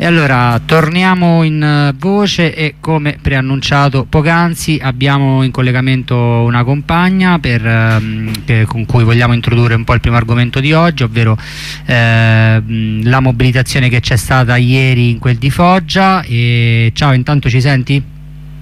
E allora torniamo in eh, voce e come preannunciato poc'anzi abbiamo in collegamento una compagna per, eh, con cui vogliamo introdurre un po' il primo argomento di oggi, ovvero eh, la mobilitazione che c'è stata ieri in quel di Foggia. E, ciao, intanto ci senti?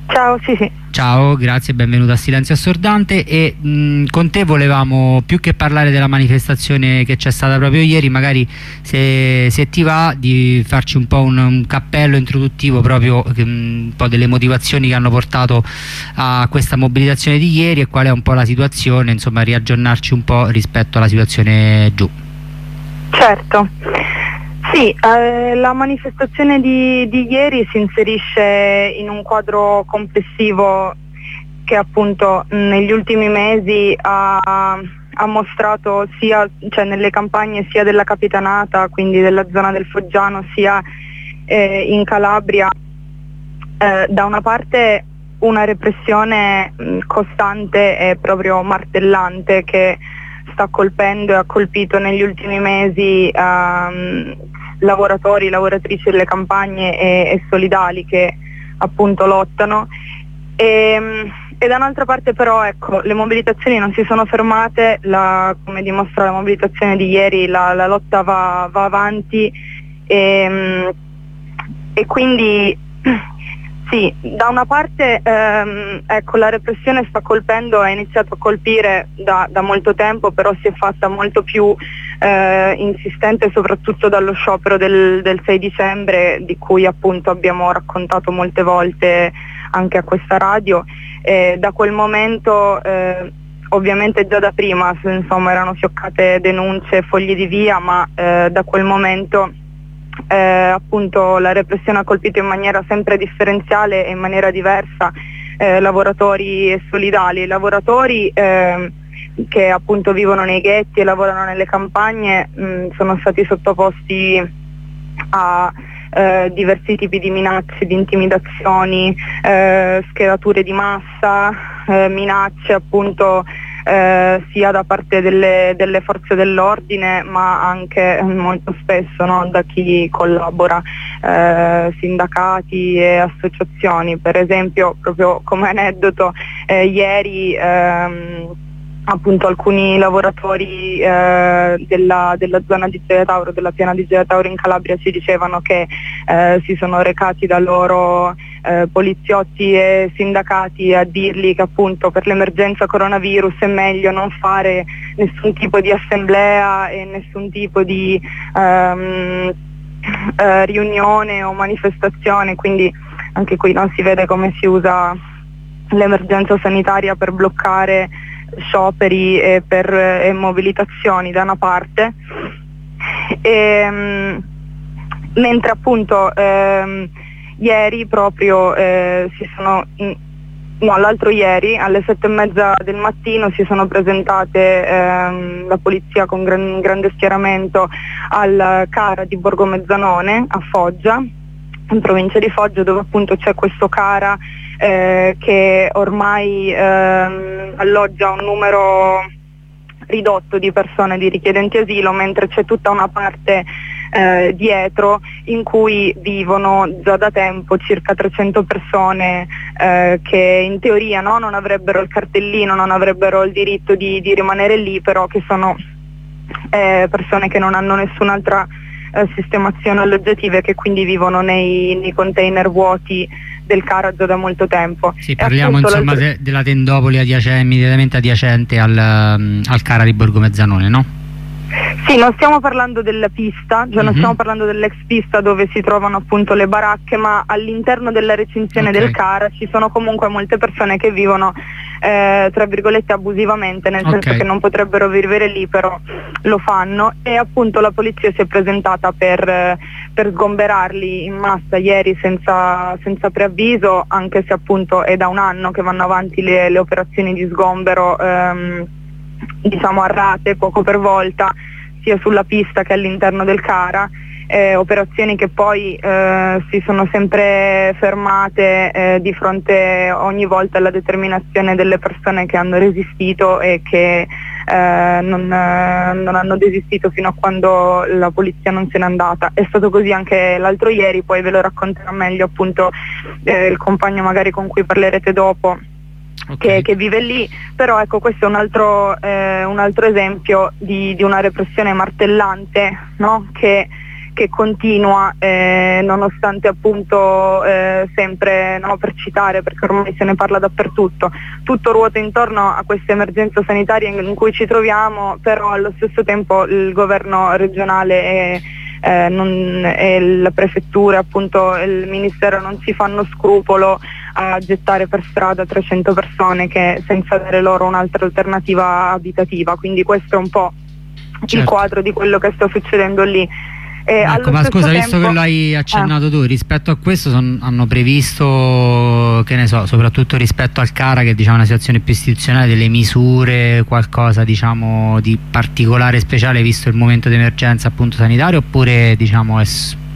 Ciao, sì, sì. Ciao, grazie e benvenuto a Silenzio Assordante e mh, con te volevamo più che parlare della manifestazione che c'è stata proprio ieri, magari se, se, ti va di farci un po' un, un cappello introduttivo proprio mh, un po' delle motivazioni che hanno portato a questa mobilitazione di ieri e qual è un po' la situazione, insomma riaggiornarci un po' rispetto alla situazione giù. Certo. Sì, eh, la manifestazione di, di, ieri si inserisce in un quadro complessivo che appunto negli ultimi mesi ha, ha mostrato sia cioè nelle campagne sia della Capitanata, quindi della zona del Foggiano, sia eh, in Calabria, eh, da una parte una repressione mh, costante e proprio martellante che sta colpendo e ha colpito negli ultimi mesi um, lavoratori, lavoratrici delle campagne e, e solidali che appunto lottano. E, ehm, e da un'altra parte però ecco, le mobilitazioni non si sono fermate, la, come dimostra la mobilitazione di ieri, la, la lotta va, va avanti e, ehm, e, quindi sì, da una parte ehm, ecco, la repressione sta colpendo, ha iniziato a colpire da, da molto tempo, però si è fatta molto più eh, insistente soprattutto dallo sciopero del, del 6 dicembre di cui appunto abbiamo raccontato molte volte anche a questa radio. Eh, da quel momento eh, ovviamente già da prima insomma, erano fioccate denunce, fogli di via, ma eh, da quel momento eh, appunto la repressione ha colpito in maniera sempre differenziale e in maniera diversa eh, lavoratori solidali. Lavoratori eh, che appunto vivono nei ghetti e lavorano nelle campagne mh, sono stati sottoposti a eh, diversi tipi di minacce, di intimidazioni, eh, schedature di massa, eh, minacce appunto eh, sia da parte delle, delle forze dell'ordine ma anche molto spesso no, da chi collabora, eh, sindacati e associazioni. Per esempio, proprio come aneddoto, eh, ieri ehm, appunto alcuni lavoratori eh, della, della, zona di Gioia Tauro, della piana di Gioia Tauro in Calabria ci dicevano che eh, si sono recati da loro eh, poliziotti e sindacati a dirgli che appunto per l'emergenza coronavirus è meglio non fare nessun tipo di assemblea e nessun tipo di ehm, eh, riunione o manifestazione, quindi anche qui non si vede come si usa l'emergenza sanitaria per bloccare scioperi e per e mobilitazioni da una parte, e, ehm, mentre appunto ehm, ieri proprio eh, si sono, no l'altro ieri alle sette e mezza del mattino si sono presentate ehm, la polizia con gran, grande schieramento al Cara di Borgo Mezzanone a Foggia, in provincia di Foggia dove appunto c'è questo Cara eh, che ormai ehm, alloggia un numero ridotto di persone, di richiedenti asilo, mentre c'è tutta una parte eh, dietro in cui vivono già da tempo circa 300 persone eh, che in teoria no, non avrebbero il cartellino, non avrebbero il diritto di, di rimanere lì, però che sono eh, persone che non hanno nessun'altra eh, sistemazione alloggiativa e che quindi vivono nei, nei container vuoti del Caraggio da molto tempo. Sì, parliamo insomma de della tendopoli adiacente, immediatamente adiacente al, um, al Cara di Borgo Mezzanone, no? Sì, non stiamo parlando della pista, cioè mm -hmm. non mhm. stiamo parlando dell'ex pista dove si trovano appunto le baracche, ma all'interno della recinzione okay. del CAR ci sono comunque molte persone che vivono eh, tra virgolette abusivamente, nel okay. senso che non potrebbero vivere lì, però lo fanno e appunto la polizia si è presentata per, per sgomberarli in massa ieri senza, senza, preavviso, anche se appunto è da un anno che vanno avanti le, le operazioni di sgombero. Ehm, diciamo a rate poco per volta sia sulla pista che all'interno del Cara, eh, operazioni che poi eh, si sono sempre fermate eh, di fronte ogni volta alla determinazione delle persone che hanno resistito e che eh, non, eh, non, hanno desistito fino a quando la polizia non se n'è andata. È stato così anche l'altro ieri, poi ve lo racconterà meglio appunto eh, il compagno magari con cui parlerete dopo. Okay. Che, che, vive lì, però ecco questo è un altro, un altro esempio di, di, una repressione martellante no? che che continua eh, nonostante appunto eh, sempre no, per citare perché ormai se ne parla dappertutto tutto ruota intorno a questa emergenza sanitaria in, in cui ci troviamo però allo stesso tempo il governo regionale e, eh, non, e la prefettura appunto il ministero non si fanno scrupolo a gettare per strada 300 persone che senza dare loro un'altra alternativa abitativa quindi questo è un po' certo. il quadro di quello che sta succedendo lì eh, ecco, ma scusa, tempo... visto che l'hai accennato eh. tu, rispetto a questo son, hanno previsto, che ne so, soprattutto rispetto al CARA, che è diciamo, una situazione più istituzionale, delle misure, qualcosa diciamo, di particolare, speciale, visto il momento di emergenza appunto sanitario, oppure diciamo, è,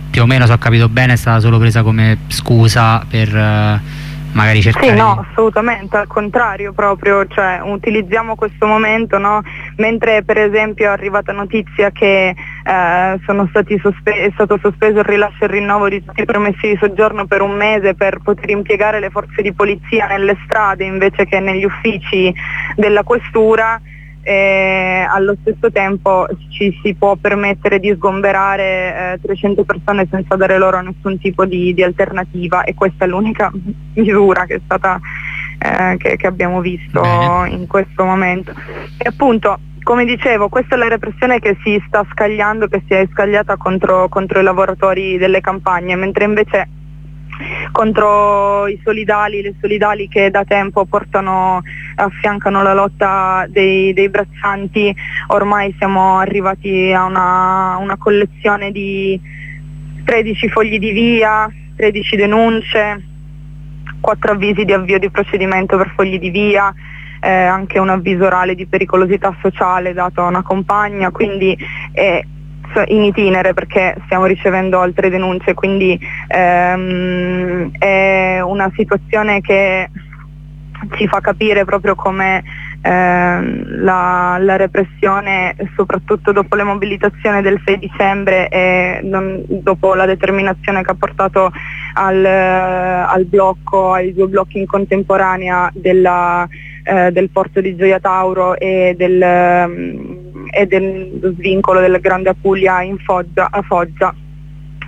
più o meno, se ho capito bene, è stata solo presa come scusa per... Uh, magari cercare sì, no, assolutamente, al contrario proprio, cioè utilizziamo questo momento, no? mentre per esempio è arrivata notizia che eh, sospe- è stato sospeso il rilascio e il rinnovo di tutti i permessi di soggiorno per un mese per poter impiegare le forze di polizia nelle strade invece che negli uffici della questura, e allo stesso tempo ci si può permettere di sgomberare eh, 300 persone senza dare loro nessun tipo di, di, alternativa e questa è l'unica misura che, stata, eh, che, che abbiamo visto Bene. in questo momento. E appunto come dicevo, questa è la repressione che si sta scagliando, che si è scagliata contro, contro i lavoratori delle campagne, mentre invece contro i solidali, le solidali che da tempo portano, affiancano la lotta dei, dei braccianti, ormai siamo arrivati a una, una collezione di 13 fogli di via, 13 denunce, 4 avvisi di avvio di procedimento per fogli di via, eh, anche un avviso orale di pericolosità sociale dato a una compagna, quindi eh, in itinere perché stiamo ricevendo altre denunce, quindi ehm, è una situazione che ci fa capire proprio come ehm, la, la, repressione, soprattutto dopo le mobilitazioni del 6 dicembre e non, dopo la determinazione che ha portato al, al blocco, ai due blocchi in contemporanea della, eh, del porto di Gioia Tauro e del, e dello svincolo della Grande Apulia Foggia, a Foggia.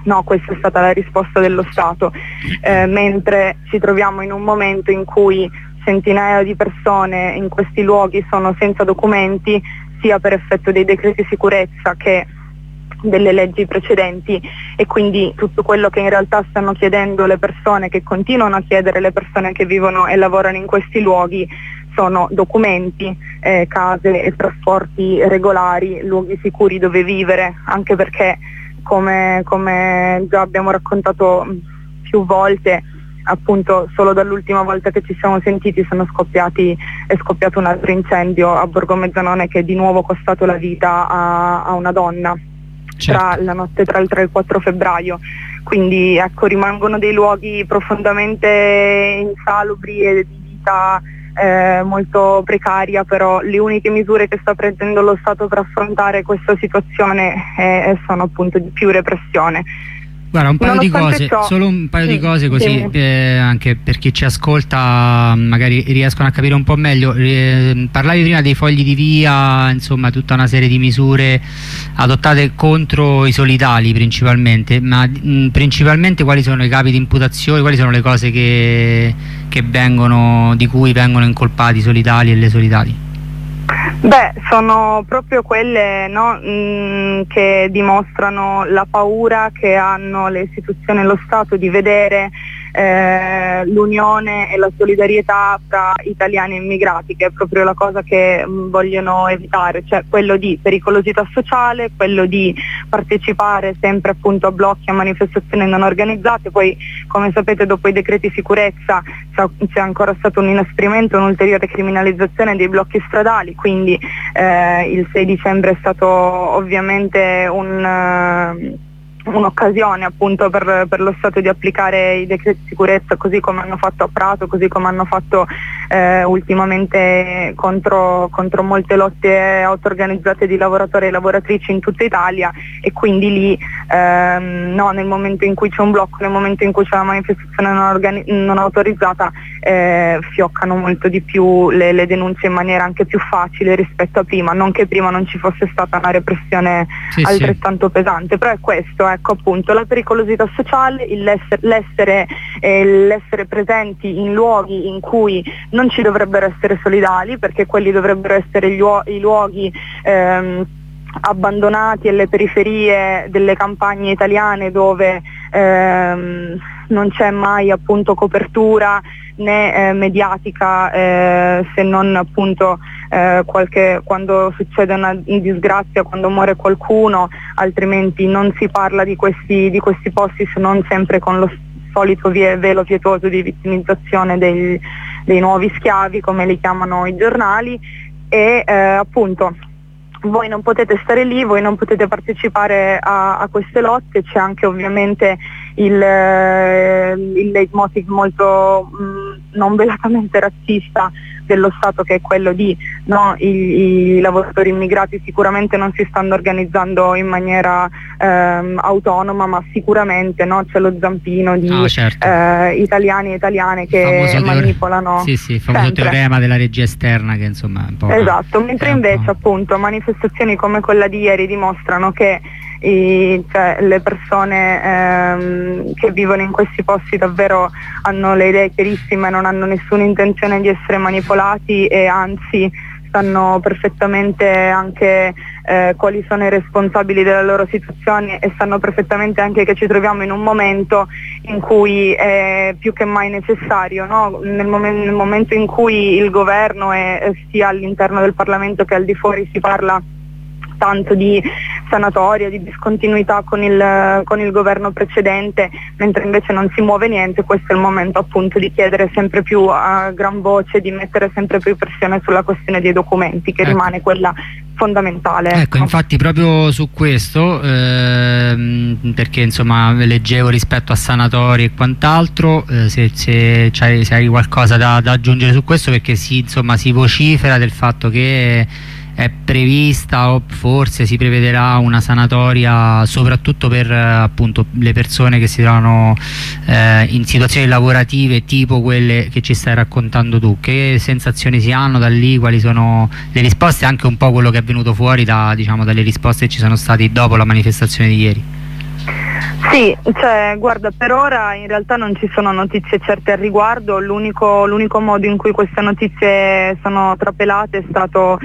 No, questa è stata la risposta dello Stato, eh, mentre ci troviamo in un momento in cui centinaia di persone in questi luoghi sono senza documenti, sia per effetto dei decreti sicurezza che delle leggi precedenti e quindi tutto quello che in realtà stanno chiedendo le persone, che continuano a chiedere le persone che vivono e lavorano in questi luoghi, sono documenti, eh, case e trasporti regolari, luoghi sicuri dove vivere, anche perché come, come già abbiamo raccontato più volte, appunto solo dall'ultima volta che ci siamo sentiti sono scoppiati, è scoppiato un altro incendio a Borgo Mezzanone che è di nuovo costato la vita a, a una donna certo. tra la notte tra il 3 e il 4 febbraio. Quindi ecco, rimangono dei luoghi profondamente insalubri e di vita eh, molto precaria, però le uniche misure che sta prendendo lo Stato per affrontare questa situazione eh, sono appunto di più repressione. Guarda, un paio di cose, ciò, solo un paio sì, di cose così sì. eh, anche per chi ci ascolta magari riescono a capire un po' meglio. Eh, parlavi prima dei fogli di via, insomma tutta una serie di misure adottate contro i solidali principalmente, ma mh, principalmente quali sono i capi di imputazione, quali sono le cose che, che vengono, di cui vengono incolpati i solidali e le solidali? Beh, sono proprio quelle no, mh, mm, che dimostrano la paura che hanno le istituzioni e lo Stato di vedere eh, l'unione e la solidarietà tra italiani e immigrati, che è proprio la cosa che mh, mm, vogliono evitare, cioè quello di pericolosità sociale, quello di partecipare sempre appunto a blocchi, a manifestazioni non organizzate, poi come sapete dopo i decreti sicurezza c'è ancora stato un inasprimento, un'ulteriore criminalizzazione dei blocchi stradali, quindi eh, il 6 dicembre è stato ovviamente un... Uh, un'occasione appunto per, per, lo Stato di applicare i decreti di sicurezza così come hanno fatto a Prato, così come hanno fatto eh, ultimamente contro, contro, molte lotte auto-organizzate di lavoratori e lavoratrici in tutta Italia e quindi lì ehm, no, nel momento in cui c'è un blocco, nel momento in cui c'è una manifestazione non, non autorizzata eh, fioccano molto di più le, le, denunce in maniera anche più facile rispetto a prima, non che prima non ci fosse stata una repressione sì, altrettanto sì. pesante, però è questo, ecco appunto la pericolosità sociale, l'essere, l'essere, eh, l'essere presenti in luoghi in cui non ci dovrebbero essere solidali, perché quelli dovrebbero essere gli, i luoghi ehm, abbandonati alle periferie delle campagne italiane dove ehm, non c'è mai appunto copertura né eh, mediatica eh, se non appunto eh, qualche, quando succede una disgrazia, quando muore qualcuno, altrimenti non si parla di questi, di questi posti se non sempre con lo solito velo pietoso di vittimizzazione dei, dei nuovi schiavi come li chiamano i giornali. E eh, appunto voi non potete stare lì, voi non potete partecipare a, a queste lotte, c'è anche ovviamente il, eh, il leitmotiv molto mh, mm, non velatamente razzista dello Stato che è quello di no, i, i, lavoratori immigrati sicuramente non si stanno organizzando in maniera ehm, autonoma ma sicuramente no, c'è lo zampino di oh, certo. eh, italiani e italiane che manipolano sì, sì, il famoso sempre. teorema della regia esterna che insomma un po'... Esatto, mentre invece appunto manifestazioni come quella di ieri dimostrano che i, cioè, le persone ehm, che vivono in questi posti davvero hanno le idee chiarissime, non hanno nessuna intenzione di essere manipolati e anzi sanno perfettamente anche eh, quali sono i responsabili della loro situazione e sanno perfettamente anche che ci troviamo in un momento in cui è più che mai necessario, no? nel, momen- nel, momento in cui il governo è, sia all'interno del Parlamento che al di fuori si parla tanto di sanatoria, di discontinuità con il, con il, governo precedente, mentre invece non si muove niente, questo è il momento appunto di chiedere sempre più a gran voce, di mettere sempre più pressione sulla questione dei documenti, che ecco. rimane quella fondamentale. Ecco, ecco, infatti proprio su questo, ehm, perché insomma leggevo rispetto a sanatori e quant'altro, eh, se, se, se, hai qualcosa da, da, aggiungere su questo, perché si, insomma, si vocifera del fatto che è prevista o forse si prevederà una sanatoria soprattutto per eh, appunto le persone che si trovano eh, in situazioni lavorative tipo quelle che ci stai raccontando tu che sensazioni si hanno da lì quali sono le risposte anche un po' quello che è venuto fuori da, diciamo, dalle risposte che ci sono state dopo la manifestazione di ieri sì, cioè, guarda, per ora in realtà non ci sono notizie certe al riguardo, l'unico, modo in cui queste notizie sono trapelate stato,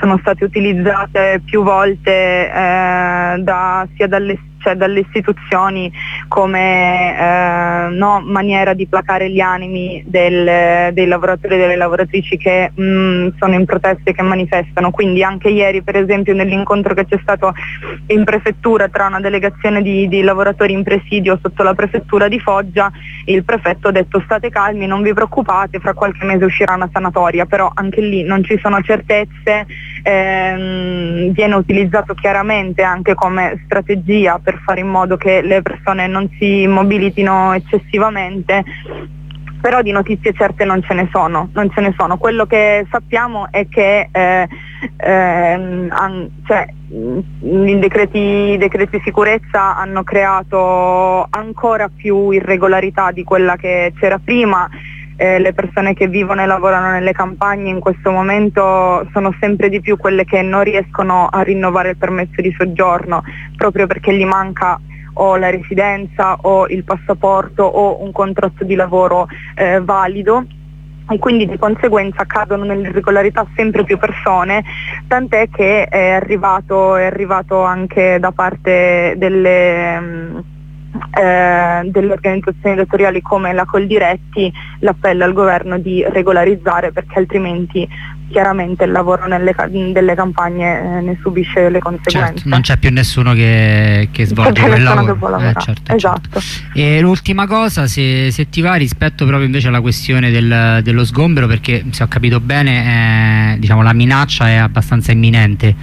sono state utilizzate più volte eh, da, sia dalle cioè dalle istituzioni come eh, no, maniera di placare gli animi del, dei lavoratori e delle lavoratrici che mh, mm, sono in proteste e che manifestano. Quindi anche ieri per esempio nell'incontro che c'è stato in prefettura tra una delegazione di, di lavoratori in presidio sotto la prefettura di Foggia, il prefetto ha detto state calmi, non vi preoccupate, fra qualche mese uscirà una sanatoria, però anche lì non ci sono certezze, ehm, viene utilizzato chiaramente anche come strategia per fare in modo che le persone non si mobilitino eccessivamente però di notizie certe non ce ne sono, ce ne sono. quello che sappiamo è che eh, eh, an, cioè, i decreti, decreti sicurezza hanno creato ancora più irregolarità di quella che c'era prima eh, le persone che vivono e lavorano nelle campagne in questo momento sono sempre di più quelle che non riescono a rinnovare il permesso di soggiorno proprio perché gli manca o la residenza o il passaporto o un contratto di lavoro eh, valido. E quindi di conseguenza cadono nell'irregolarità sempre più persone, tant'è che è arrivato, è arrivato anche da parte delle... Um, eh, delle organizzazioni datoriali come la Coldiretti l'appello al governo di regolarizzare perché altrimenti chiaramente il lavoro nelle, delle campagne eh, ne subisce le conseguenze. Certo, non c'è più nessuno che, che svolge quel lavoro. Eh, certo, esatto. Certo. E l'ultima cosa, se, se, ti va rispetto proprio invece alla questione del, dello sgombero, perché se ho capito bene eh, diciamo, la minaccia è abbastanza imminente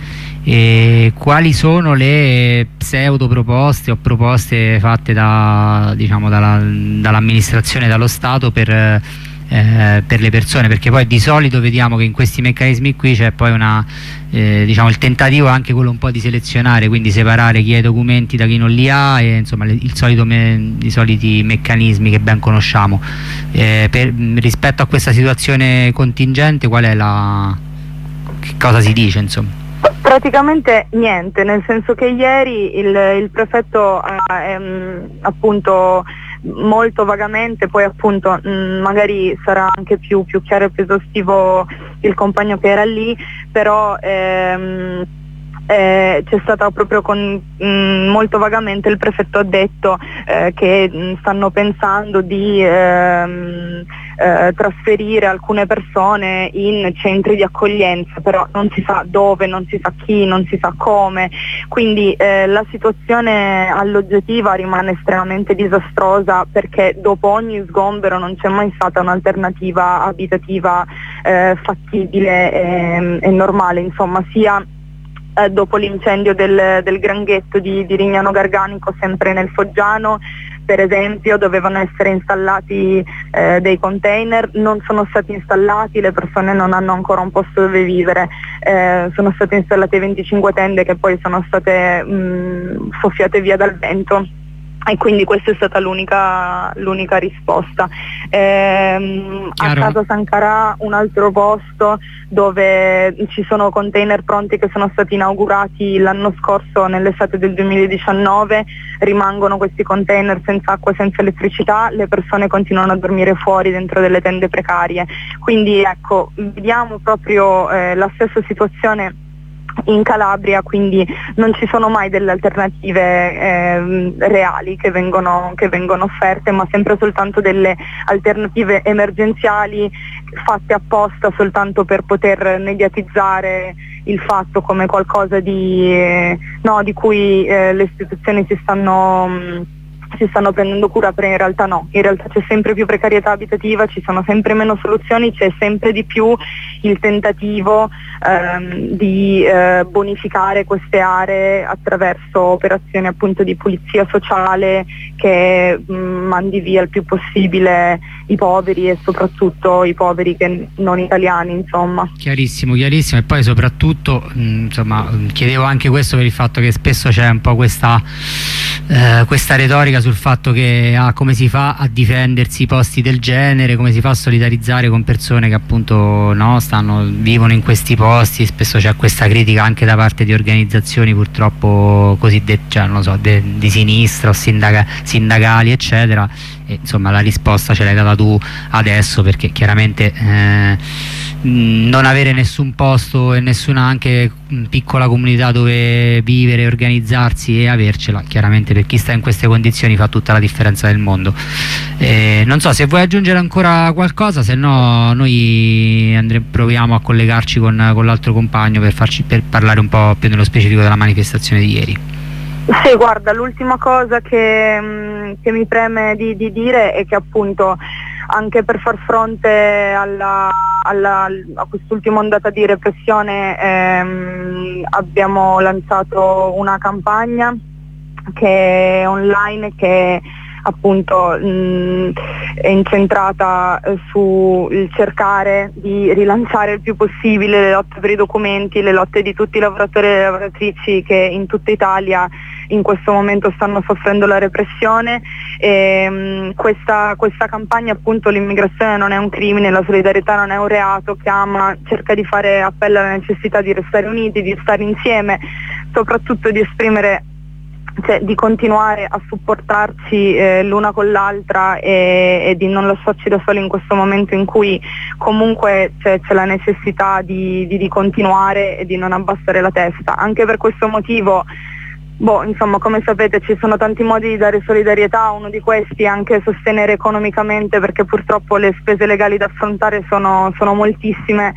e quali sono le pseudo proposte o proposte fatte da, diciamo, dall'amministrazione, dallo Stato per eh, per le persone perché poi di solito vediamo che in questi meccanismi qui c'è poi una, eh, diciamo, il tentativo anche quello un po' di selezionare quindi separare chi ha i documenti da chi non li ha e insomma le, me, i soliti meccanismi che ben conosciamo. Eh, per, rispetto a questa situazione contingente qual è la che cosa si dice insomma? Praticamente niente, nel senso che ieri il, il prefetto ha ehm, appunto molto vagamente, poi appunto mh, mm, magari sarà anche più, più, chiaro e più esaustivo il compagno che era lì, però ehm, eh, c'è stata proprio con, mh, mm, molto vagamente il prefetto ha detto eh, che mm, stanno pensando di ehm, eh, trasferire alcune persone in centri di accoglienza, però non si sa dove, non si sa chi, non si sa come, quindi eh, la situazione alloggiativa rimane estremamente disastrosa perché dopo ogni sgombero non c'è mai stata un'alternativa abitativa eh, fattibile e, e normale, insomma, sia eh, dopo l'incendio del, del Granghetto di, di Rignano Garganico sempre nel Foggiano per esempio dovevano essere installati eh, dei container, non sono stati installati, le persone non hanno ancora un posto dove vivere, eh, sono state installate 25 tende che poi sono state mh, mm, soffiate via dal vento e quindi questa è stata l'unica, l'unica risposta. Ehm, a Casa Sankara un altro posto dove ci sono container pronti che sono stati inaugurati l'anno scorso nell'estate del 2019, rimangono questi container senza acqua, senza elettricità, le persone continuano a dormire fuori dentro delle tende precarie. Quindi ecco, vediamo proprio eh, la stessa situazione in Calabria, quindi non ci sono mai delle alternative eh, reali che vengono, che vengono, offerte, ma sempre soltanto delle alternative emergenziali fatte apposta soltanto per poter mediatizzare il fatto come qualcosa di, eh, no, di cui eh, le istituzioni si stanno... Mh, si stanno prendendo cura, però in realtà no, in realtà c'è sempre più precarietà abitativa, ci sono sempre meno soluzioni, c'è sempre di più il tentativo ehm, di eh, bonificare queste aree attraverso operazioni appunto di pulizia sociale che mh, mm, mandi via il più possibile i poveri e soprattutto i poveri che non italiani insomma. Chiarissimo, chiarissimo e poi soprattutto mh, mm, insomma chiedevo anche questo per il fatto che spesso c'è un po' questa, eh, questa retorica sul fatto che ah, come si fa a difendersi posti del genere, come si fa a solidarizzare con persone che appunto no, stanno, vivono in questi posti, spesso c'è questa critica anche da parte di organizzazioni purtroppo cosiddette, cioè, so, di sinistra o sindaca, sindacali eccetera e, insomma la risposta ce l'hai data tu adesso perché chiaramente eh, non avere nessun posto e nessuna anche piccola comunità dove vivere, organizzarsi e avercela chiaramente per chi sta in queste condizioni fa tutta la differenza del mondo. Eh, non so se vuoi aggiungere ancora qualcosa se no noi andre, proviamo a collegarci con, con l'altro compagno per, farci, per parlare un po' più nello specifico della manifestazione di ieri sì, guarda, l'ultima cosa che, mm, che mi preme di, di, dire è che appunto anche per far fronte alla, alla, a quest'ultima ondata di repressione ehm, abbiamo lanciato una campagna che è online che appunto mh, è incentrata eh, sul cercare di rilanciare il più possibile le lotte per i documenti, le lotte di tutti i lavoratori e le lavoratrici che in tutta Italia in questo momento stanno soffrendo la repressione. E, mh, questa, questa, campagna appunto l'immigrazione non è un crimine, la solidarietà non è un reato, chiama, cerca di fare appello alla necessità di restare uniti, di stare insieme, soprattutto di esprimere cioè, di continuare a supportarci eh, l'una con l'altra e, e, di non lasciarci da soli in questo momento in cui comunque c'è, c'è la necessità di, di, di, continuare e di non abbassare la testa. Anche per questo motivo, boh, insomma, come sapete ci sono tanti modi di dare solidarietà, uno di questi è anche sostenere economicamente perché purtroppo le spese legali da affrontare sono, sono moltissime.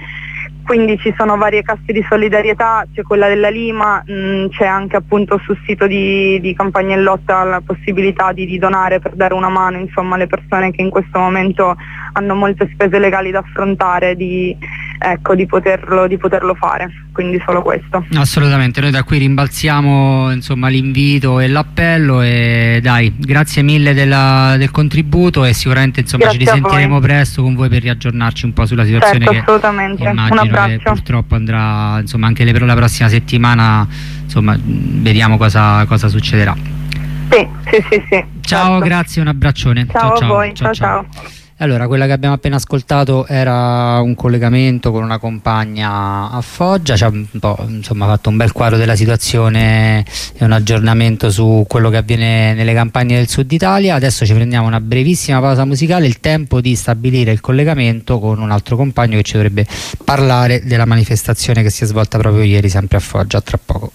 Quindi ci sono varie casse di solidarietà, c'è quella della Lima, mh, mm, c'è anche appunto sul sito di, di Campagna in Lotta la possibilità di, di, donare per dare una mano insomma, alle persone che in questo momento hanno molte spese legali da affrontare, di, ecco, di, poterlo, di poterlo fare, quindi solo questo. Assolutamente, noi da qui rimbalziamo l'invito e l'appello e dai, grazie mille della, del contributo e sicuramente insomma, ci risentiremo presto con voi per riaggiornarci un po' sulla situazione certo, assolutamente. immagino che purtroppo andrà insomma, anche per la prossima settimana insomma, vediamo cosa, cosa succederà. Sì, sì, sì, sì. Ciao, certo. grazie, un abbraccione. Ciao, ciao a voi, ciao. ciao. ciao. Allora, quella che abbiamo appena ascoltato era un collegamento con una compagna a Foggia, ci ha insomma, fatto un bel quadro della situazione e un aggiornamento su quello che avviene nelle campagne del sud Italia. Adesso ci prendiamo una brevissima pausa musicale, il tempo di stabilire il collegamento con un altro compagno che ci dovrebbe parlare della manifestazione che si è svolta proprio ieri sempre a Foggia, tra poco.